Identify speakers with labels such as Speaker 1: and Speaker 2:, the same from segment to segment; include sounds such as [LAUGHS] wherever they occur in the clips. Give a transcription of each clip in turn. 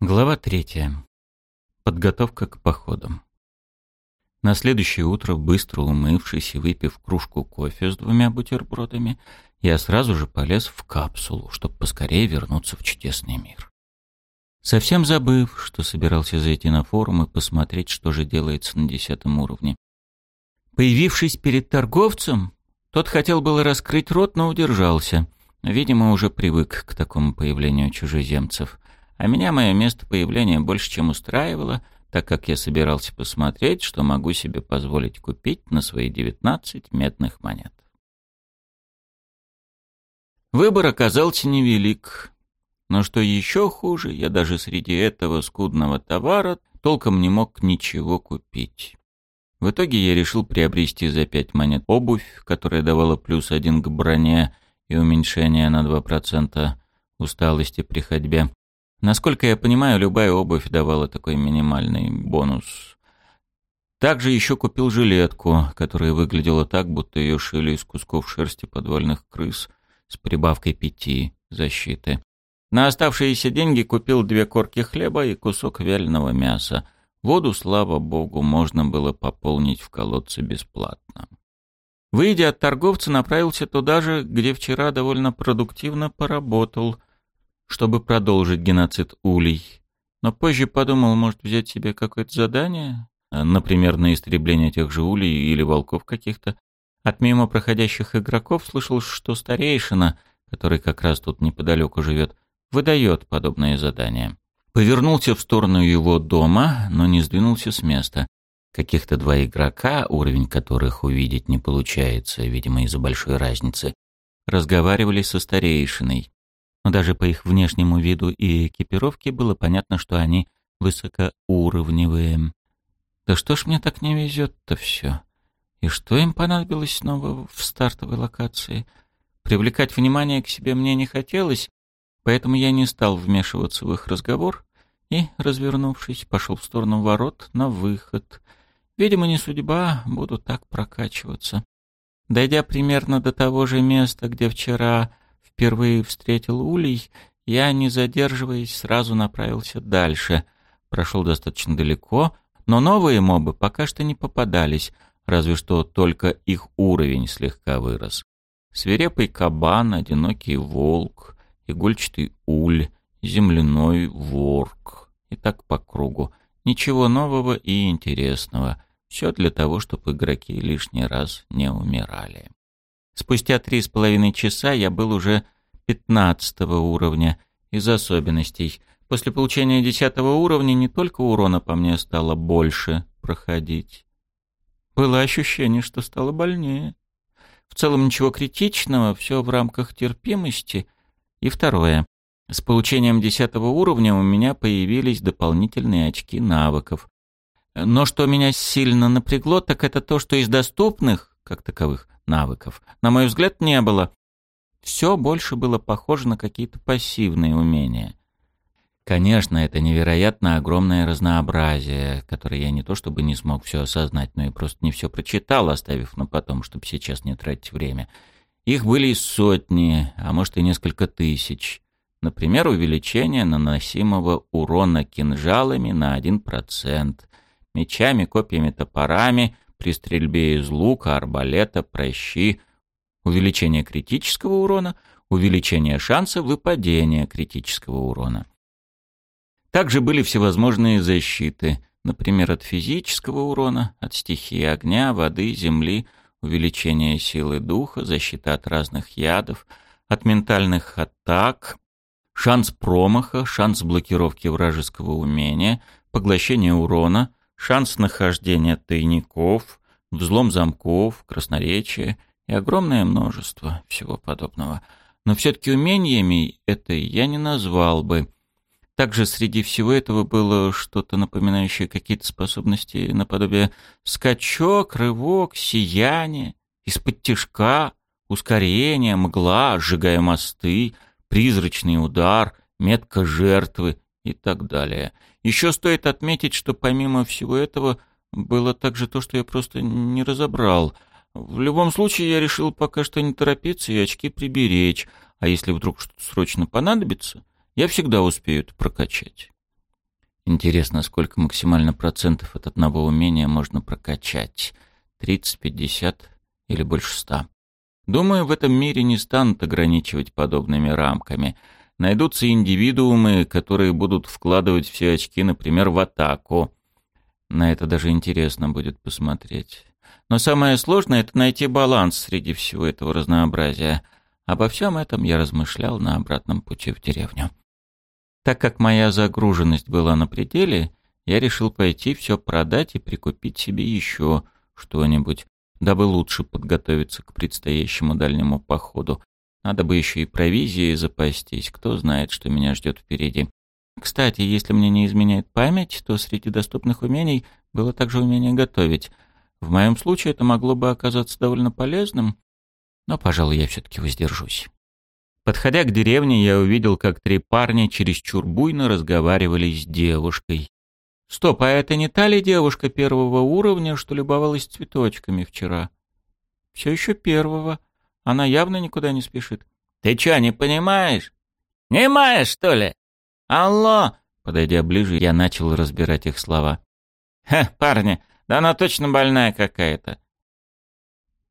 Speaker 1: Глава третья. Подготовка к походам. На следующее утро, быстро умывшись и выпив кружку кофе с двумя бутербродами, я сразу же полез в капсулу, чтобы поскорее вернуться в чудесный мир. Совсем забыв, что собирался зайти на форум и посмотреть, что же делается на десятом уровне. Появившись перед торговцем, тот хотел было раскрыть рот, но удержался. Видимо, уже привык к такому появлению чужеземцев — а меня мое место появления больше чем устраивало, так как я собирался посмотреть, что могу себе позволить купить на свои 19 медных монет. Выбор оказался невелик. Но что еще хуже, я даже среди этого скудного товара толком не мог ничего купить. В итоге я решил приобрести за 5 монет обувь, которая давала плюс один к броне и уменьшение на 2% усталости при ходьбе. Насколько я понимаю, любая обувь давала такой минимальный бонус. Также еще купил жилетку, которая выглядела так, будто ее шили из кусков шерсти подвальных крыс с прибавкой пяти защиты. На оставшиеся деньги купил две корки хлеба и кусок вяленого мяса. Воду, слава богу, можно было пополнить в колодце бесплатно. Выйдя от торговца, направился туда же, где вчера довольно продуктивно поработал – чтобы продолжить геноцид улей. Но позже подумал, может взять себе какое-то задание, например, на истребление тех же улей или волков каких-то. От мимо проходящих игроков слышал, что старейшина, который как раз тут неподалеку живет, выдает подобные задания. Повернулся в сторону его дома, но не сдвинулся с места. Каких-то два игрока, уровень которых увидеть не получается, видимо, из-за большой разницы, разговаривали со старейшиной но даже по их внешнему виду и экипировке было понятно, что они высокоуровневые. Да что ж мне так не везет-то все? И что им понадобилось снова в стартовой локации? Привлекать внимание к себе мне не хотелось, поэтому я не стал вмешиваться в их разговор и, развернувшись, пошел в сторону ворот на выход. Видимо, не судьба, буду так прокачиваться. Дойдя примерно до того же места, где вчера впервые встретил улей, я, не задерживаясь, сразу направился дальше. Прошел достаточно далеко, но новые мобы пока что не попадались, разве что только их уровень слегка вырос. Свирепый кабан, одинокий волк, игольчатый уль, земляной ворк. И так по кругу. Ничего нового и интересного. Все для того, чтобы игроки лишний раз не умирали. Спустя три с половиной часа я был уже пятнадцатого уровня из особенностей. После получения десятого уровня не только урона по мне стало больше проходить. Было ощущение, что стало больнее. В целом ничего критичного, все в рамках терпимости. И второе. С получением десятого уровня у меня появились дополнительные очки навыков. Но что меня сильно напрягло, так это то, что из доступных, как таковых, навыков, на мой взгляд, не было. Все больше было похоже на какие-то пассивные умения. Конечно, это невероятно огромное разнообразие, которое я не то чтобы не смог все осознать, но и просто не все прочитал, оставив на потом, чтобы сейчас не тратить время. Их были сотни, а может и несколько тысяч. Например, увеличение наносимого урона кинжалами на 1%, мечами, копьями, топорами — при стрельбе из лука, арбалета, прощи, увеличение критического урона, увеличение шанса выпадения критического урона. Также были всевозможные защиты, например, от физического урона, от стихии огня, воды, земли, увеличение силы духа, защита от разных ядов, от ментальных атак, шанс промаха, шанс блокировки вражеского умения, поглощение урона, шанс нахождения тайников, взлом замков, красноречие и огромное множество всего подобного. Но все-таки умениями это я не назвал бы. Также среди всего этого было что-то напоминающее какие-то способности наподобие скачок, рывок, сияние, из-под тяжка, ускорение, мгла, сжигая мосты, призрачный удар, метка жертвы и так далее. Еще стоит отметить, что помимо всего этого было также то, что я просто не разобрал. В любом случае я решил пока что не торопиться и очки приберечь, а если вдруг что-то срочно понадобится, я всегда успею это прокачать. Интересно, сколько максимально процентов от одного умения можно прокачать? 30, 50 или больше 100? Думаю, в этом мире не станут ограничивать подобными рамками. Найдутся индивидуумы, которые будут вкладывать все очки, например, в атаку. На это даже интересно будет посмотреть. Но самое сложное — это найти баланс среди всего этого разнообразия. Обо всем этом я размышлял на обратном пути в деревню. Так как моя загруженность была на пределе, я решил пойти все продать и прикупить себе еще что-нибудь, дабы лучше подготовиться к предстоящему дальнему походу. Надо бы еще и провизией запастись, кто знает, что меня ждет впереди. Кстати, если мне не изменяет память, то среди доступных умений было также умение готовить. В моем случае это могло бы оказаться довольно полезным, но, пожалуй, я все-таки воздержусь. Подходя к деревне, я увидел, как три парня чересчур буйно разговаривали с девушкой. Стоп, а это не та ли девушка первого уровня, что любовалась цветочками вчера? Все еще первого. Она явно никуда не спешит. Ты что, не понимаешь? Не маешь, что ли? Алло! Подойдя ближе, я начал разбирать их слова. Ха, парни, да она точно больная какая-то.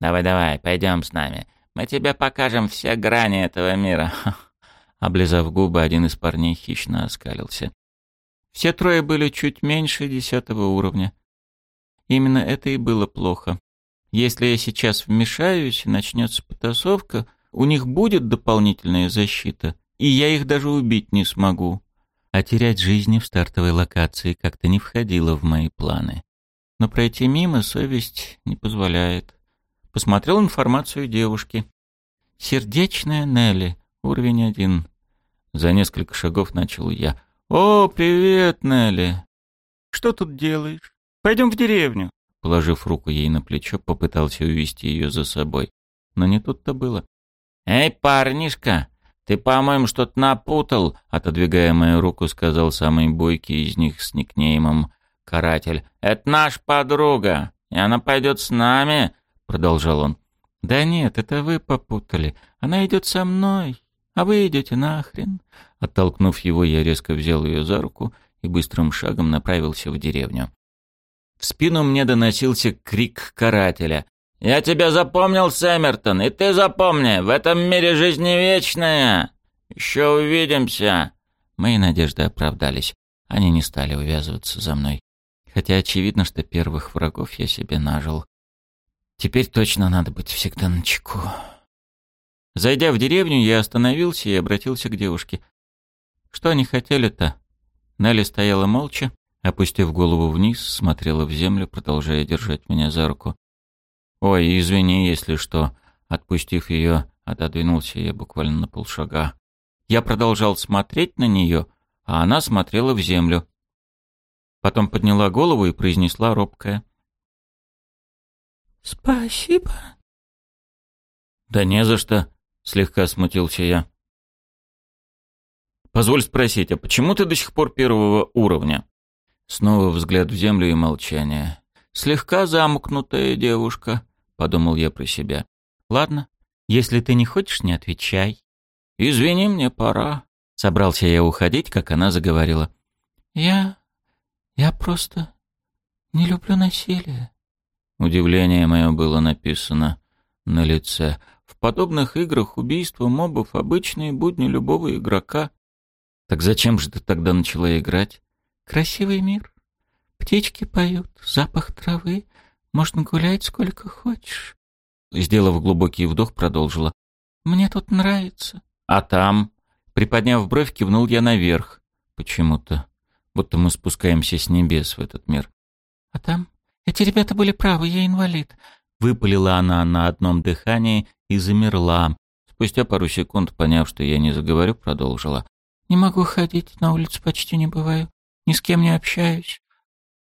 Speaker 1: Давай-давай, пойдем с нами. Мы тебе покажем все грани этого мира». [LAUGHS] Облизав губы, один из парней хищно оскалился. Все трое были чуть меньше десятого уровня. Именно это и было плохо. Если я сейчас вмешаюсь и начнется потасовка, у них будет дополнительная защита, и я их даже убить не смогу. А терять жизни в стартовой локации как-то не входило в мои планы. Но пройти мимо совесть не позволяет. Посмотрел информацию девушки. «Сердечная Нелли, уровень один». За несколько шагов начал я. «О, привет, Нелли! Что тут делаешь? Пойдем в деревню». Положив руку ей на плечо, попытался увести ее за собой. Но не тут-то было. «Эй, парнишка, ты, по-моему, что-то напутал», отодвигая мою руку, сказал самый бойкий из них с никнеймом «Каратель». «Это наша подруга, и она пойдет с нами. — продолжал он. «Да нет, это вы попутали. Она идет со мной, а вы идете нахрен». Оттолкнув его, я резко взял ее за руку и быстрым шагом направился в деревню. В спину мне доносился крик карателя. «Я тебя запомнил, Сэммертон, и ты запомни, в этом мире жизнь вечная. Еще увидимся». Мои надежды оправдались. Они не стали увязываться за мной. Хотя очевидно, что первых врагов я себе нажил. Теперь точно надо быть всегда на чеку. Зайдя в деревню, я остановился и обратился к девушке. Что они хотели-то? Нелли стояла молча, опустив голову вниз, смотрела в землю, продолжая держать меня за руку. «Ой, извини, если что». Отпустив ее, отодвинулся я буквально на полшага. Я продолжал смотреть на нее, а она смотрела в землю. Потом подняла голову и произнесла робкое.
Speaker 2: «Спасибо».
Speaker 1: «Да не за что», — слегка смутился я. «Позволь спросить, а почему ты до сих пор первого уровня?» Снова взгляд в землю и молчание. «Слегка замкнутая девушка», — подумал я про себя. «Ладно, если ты не хочешь, не отвечай». «Извини, мне пора». Собрался я уходить, как она заговорила.
Speaker 2: «Я... я просто не люблю насилие».
Speaker 1: Удивление мое было написано на лице. В подобных играх убийство мобов — обычные будни любого игрока. Так зачем же ты тогда начала играть?
Speaker 2: Красивый мир. Птички поют, запах травы. Можно гулять сколько хочешь.
Speaker 1: Сделав глубокий вдох, продолжила.
Speaker 2: Мне тут нравится.
Speaker 1: А там? Приподняв бровь, кивнул я наверх. Почему-то. Будто мы спускаемся с небес в этот мир.
Speaker 2: А там эти ребята были правы, я инвалид.
Speaker 1: Выпалила она на одном дыхании и замерла. Спустя пару секунд, поняв, что я не заговорю, продолжила.
Speaker 2: Не могу ходить, на улице почти не бываю. Ни с кем не общаюсь.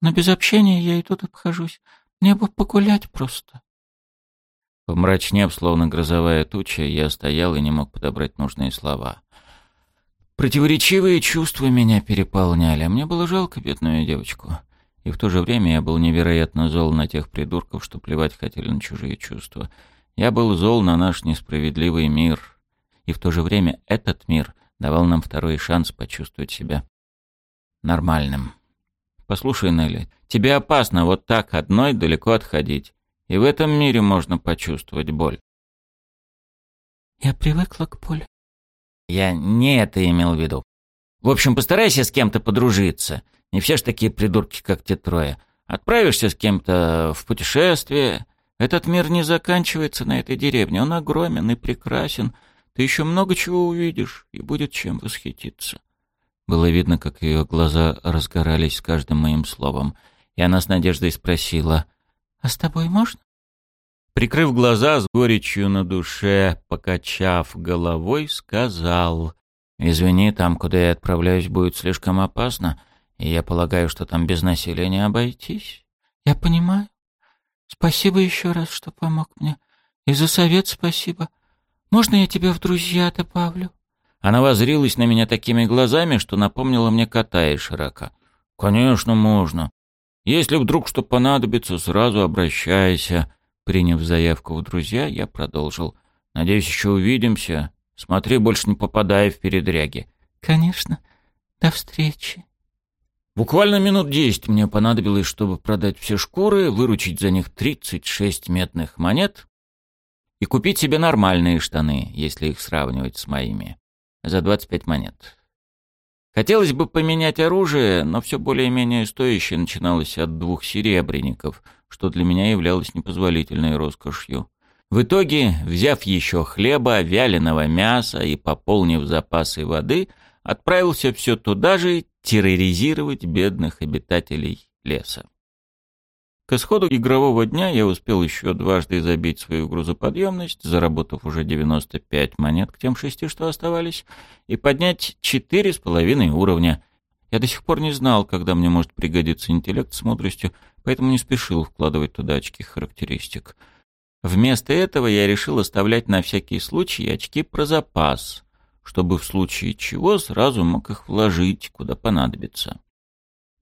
Speaker 2: Но без общения я и тут обхожусь. Мне бы погулять просто.
Speaker 1: Помрачнев, словно грозовая туча, я стоял и не мог подобрать нужные слова. Противоречивые чувства меня переполняли. Мне было жалко бедную девочку. И в то же время я был невероятно зол на тех придурков, что плевать хотели на чужие чувства. Я был зол на наш несправедливый мир. И в то же время этот мир давал нам второй шанс почувствовать себя нормальным. Послушай, Нелли, тебе опасно вот так одной далеко отходить. И в этом мире можно почувствовать боль.
Speaker 2: Я привыкла к боли.
Speaker 1: Я не это имел в виду. В общем, постарайся с кем-то подружиться. Не все ж такие придурки, как те трое. Отправишься с кем-то в путешествие. Этот мир не заканчивается на этой деревне. Он огромен и прекрасен. Ты еще много чего увидишь, и будет чем восхититься. Было видно, как ее глаза разгорались с каждым моим словом, и она с надеждой спросила, «А с тобой можно?» Прикрыв глаза с горечью на душе, покачав головой, сказал, «Извини, там, куда я отправляюсь, будет слишком опасно, и я полагаю, что там без насилия не обойтись».
Speaker 2: «Я понимаю. Спасибо еще раз, что помог мне. И за совет спасибо. Можно я тебя в друзья добавлю?»
Speaker 1: Она возрилась на меня такими глазами, что напомнила мне кота и широка. «Конечно, можно. Если вдруг что понадобится, сразу обращайся». Приняв заявку в друзья, я продолжил. «Надеюсь, еще увидимся. Смотри, больше не попадай в передряги».
Speaker 2: «Конечно. До встречи».
Speaker 1: Буквально минут десять мне понадобилось, чтобы продать все шкуры, выручить за них 36 медных монет и купить себе нормальные штаны, если их сравнивать с моими, за 25 монет. Хотелось бы поменять оружие, но все более-менее стоящее начиналось от двух серебряников, что для меня являлось непозволительной роскошью. В итоге, взяв еще хлеба, вяленого мяса и пополнив запасы воды, отправился все туда же терроризировать бедных обитателей леса. К исходу игрового дня я успел еще дважды забить свою грузоподъемность, заработав уже 95 монет к тем шести, что оставались, и поднять четыре с половиной уровня. Я до сих пор не знал, когда мне может пригодиться интеллект с мудростью, поэтому не спешил вкладывать туда очки характеристик. Вместо этого я решил оставлять на всякий случай очки про запас, чтобы в случае чего сразу мог их вложить, куда понадобится.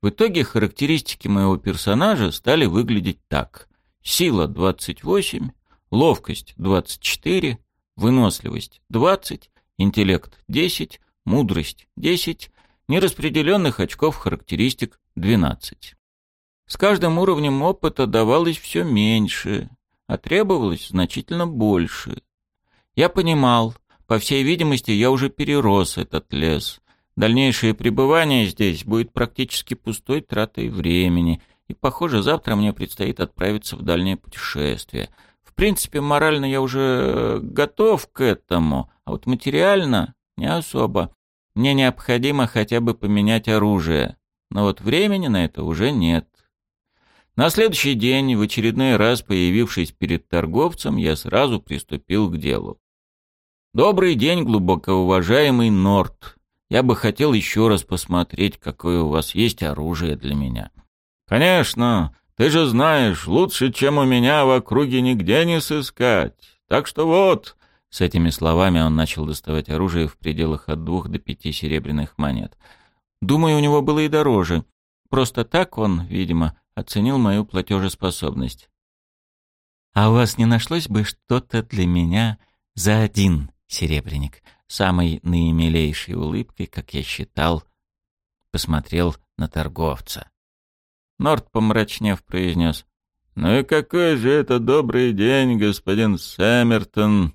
Speaker 1: В итоге характеристики моего персонажа стали выглядеть так. Сила 28, ловкость 24, выносливость 20, интеллект 10, мудрость 10, нераспределенных очков характеристик 12. С каждым уровнем опыта давалось все меньше, а требовалось значительно больше. Я понимал, по всей видимости, я уже перерос этот лес, Дальнейшее пребывание здесь будет практически пустой тратой времени, и, похоже, завтра мне предстоит отправиться в дальнее путешествие. В принципе, морально я уже готов к этому, а вот материально не особо. Мне необходимо хотя бы поменять оружие, но вот времени на это уже нет. На следующий день, в очередной раз появившись перед торговцем, я сразу приступил к делу. «Добрый день, глубоко уважаемый Норт», я бы хотел еще раз посмотреть, какое у вас есть оружие для меня». «Конечно, ты же знаешь, лучше, чем у меня в округе нигде не сыскать. Так что вот...» С этими словами он начал доставать оружие в пределах от двух до пяти серебряных монет. Думаю, у него было и дороже. Просто так он, видимо, оценил мою платежеспособность. «А у вас не нашлось бы что-то для меня за один серебряник?» Самой наимилейшей улыбкой, как я считал, посмотрел на торговца. Норт, помрачнев, произнес. «Ну и какой же это добрый день, господин Сэммертон,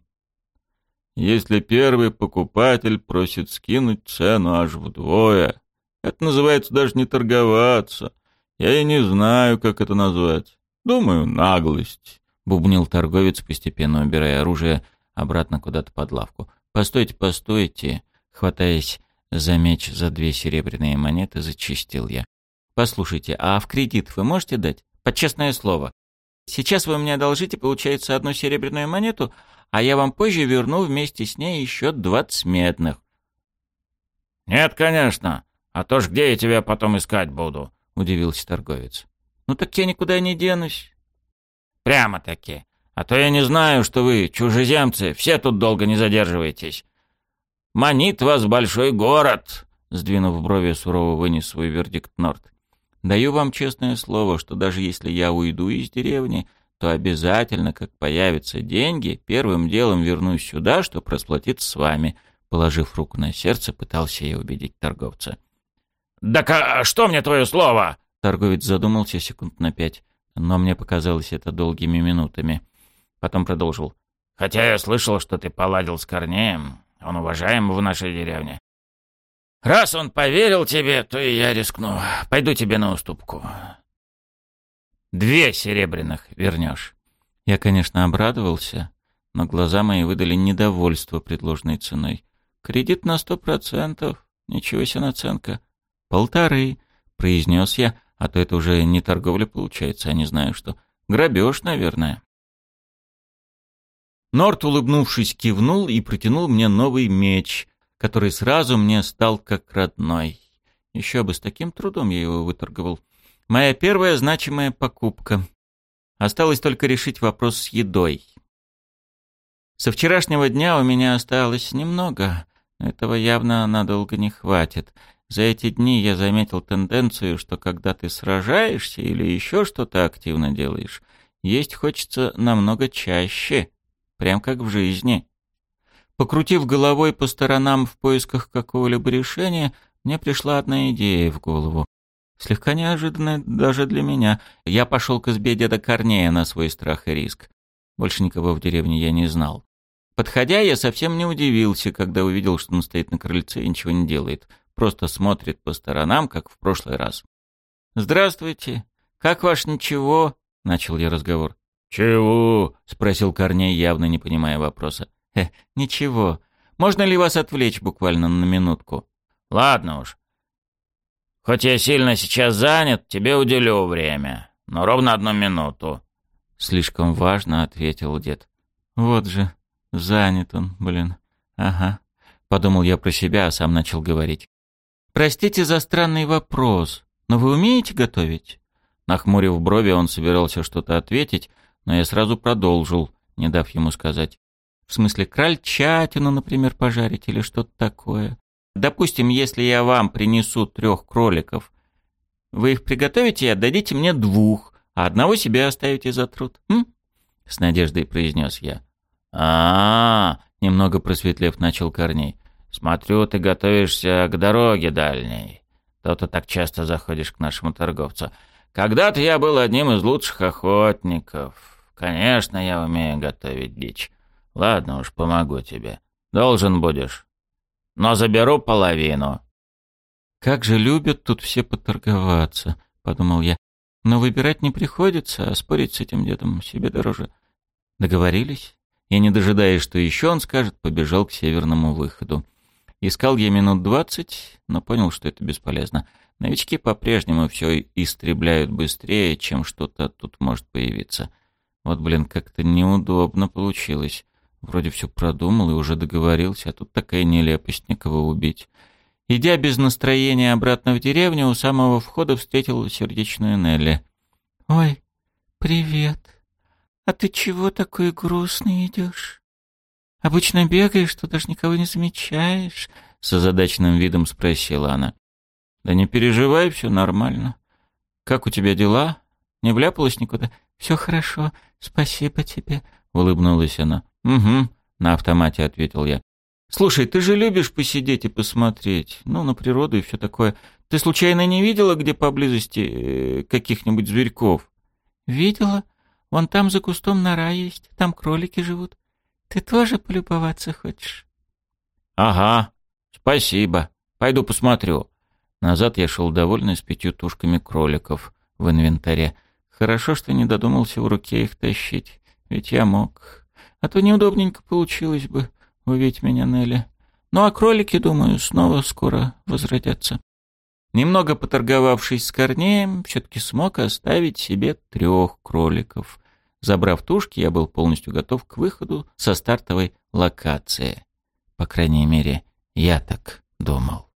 Speaker 1: если первый покупатель просит скинуть цену аж вдвое. Это называется даже не торговаться. Я и не знаю, как это назвать. Думаю, наглость», — бубнил торговец, постепенно убирая оружие обратно куда-то под лавку. «Постойте, постойте!» Хватаясь за меч за две серебряные монеты, зачистил я. «Послушайте, а в кредит вы можете дать? Под честное слово. Сейчас вы мне одолжите, получается, одну серебряную монету, а я вам позже верну вместе с ней еще двадцать медных».
Speaker 3: «Нет, конечно. А то ж где я тебя потом искать буду?» — удивился торговец.
Speaker 1: «Ну так я никуда не денусь».
Speaker 3: «Прямо-таки. А то я не знаю, что вы, чужеземцы, все тут долго не задерживаетесь. Манит вас большой город, сдвинув брови, сурово вынес свой вердикт Норт.
Speaker 1: Даю вам честное слово, что даже если я уйду из деревни, то обязательно, как появятся деньги, первым делом вернусь сюда, чтобы расплатиться с вами. Положив руку на сердце, пытался я убедить торговца.
Speaker 3: «Так а что мне твое слово?»
Speaker 1: Торговец задумался секунд на пять, но мне показалось это долгими минутами. Потом продолжил.
Speaker 3: «Хотя я слышал, что ты поладил с Корнеем. Он уважаем в нашей деревне. Раз он поверил тебе, то и я рискну. Пойду тебе на уступку. Две серебряных вернешь».
Speaker 1: Я, конечно, обрадовался, но глаза мои выдали недовольство предложенной ценой. Кредит на сто процентов. Ничего себе наценка. Полторы, произнес я, а то это уже не торговля получается, а не знаю что. Грабеж, наверное. Норт, улыбнувшись, кивнул и протянул мне новый меч, который сразу мне стал как родной. Еще бы, с таким трудом я его выторговал. Моя первая значимая покупка. Осталось только решить вопрос с едой. Со вчерашнего дня у меня осталось немного, но этого явно надолго не хватит. За эти дни я заметил тенденцию, что когда ты сражаешься или еще что-то активно делаешь, есть хочется намного чаще, прям как в жизни. Покрутив головой по сторонам в поисках какого-либо решения, мне пришла одна идея в голову. Слегка неожиданная даже для меня. Я пошел к избе деда Корнея на свой страх и риск. Больше никого в деревне я не знал. Подходя, я совсем не удивился, когда увидел, что он стоит на крыльце и ничего не делает. Просто смотрит по сторонам, как в прошлый раз. «Здравствуйте. Как ваш ничего?» — начал я разговор.
Speaker 3: «Чего?»
Speaker 1: — спросил Корней, явно не понимая вопроса. «Э, ничего. Можно ли вас отвлечь буквально на минутку?»
Speaker 3: «Ладно уж. Хоть я сильно сейчас занят, тебе уделю время. Но ровно одну минуту».
Speaker 1: «Слишком важно», — ответил дед. «Вот же, Занят он, блин. Ага. Подумал я про себя, а сам начал говорить. Простите за странный вопрос, но вы умеете готовить? Нахмурив брови, он собирался что-то ответить, но я сразу продолжил, не дав ему сказать. В смысле, крольчатину, например, пожарить или что-то такое. Допустим, если я вам принесу трех кроликов, вы их приготовите и отдадите мне двух, а одного себе оставите за труд. М? С надеждой произнес я а, -а, -а немного просветлев начал Корней. «Смотрю, ты готовишься к дороге дальней. То-то так часто заходишь к нашему торговцу. Когда-то я был одним из лучших охотников. Конечно, я умею готовить дичь. Ладно уж, помогу тебе. Должен будешь. Но заберу половину». «Как же любят тут все поторговаться», — подумал я. «Но выбирать не приходится, а спорить с этим дедом себе дороже. Договорились?» Я, не дожидаясь, что еще он скажет, побежал к северному выходу. Искал я минут двадцать, но понял, что это бесполезно. Новички по-прежнему все истребляют быстрее, чем что-то тут может появиться. Вот, блин, как-то неудобно получилось. Вроде все продумал и уже договорился, а тут такая нелепость никого убить. Идя без настроения обратно в деревню, у самого входа встретил сердечную Нелли.
Speaker 2: «Ой, привет!» «А ты чего такой грустный идешь? Обычно бегаешь, что даже никого не замечаешь?»
Speaker 1: С озадаченным видом спросила она. «Да не переживай, все нормально. Как у тебя дела? Не вляпалась никуда?»
Speaker 2: «Все хорошо, спасибо тебе», —
Speaker 1: улыбнулась она. «Угу», — на автомате ответил я. «Слушай, ты же любишь посидеть и посмотреть, ну, на природу и все такое. Ты случайно не видела, где поблизости э, каких-нибудь зверьков?»
Speaker 2: «Видела», Вон там за кустом нора есть, там кролики живут. Ты тоже полюбоваться хочешь?»
Speaker 1: «Ага, спасибо. Пойду посмотрю». Назад я шел довольный с пятью тушками кроликов в инвентаре. Хорошо, что не додумался в руке их тащить, ведь я мог. А то неудобненько получилось бы, увидеть меня Нелли. Ну а кролики, думаю, снова скоро возродятся. Немного поторговавшись с Корнеем, все-таки смог оставить себе трех кроликов. Забрав тушки, я был полностью готов к выходу со стартовой локации. По крайней мере, я так думал.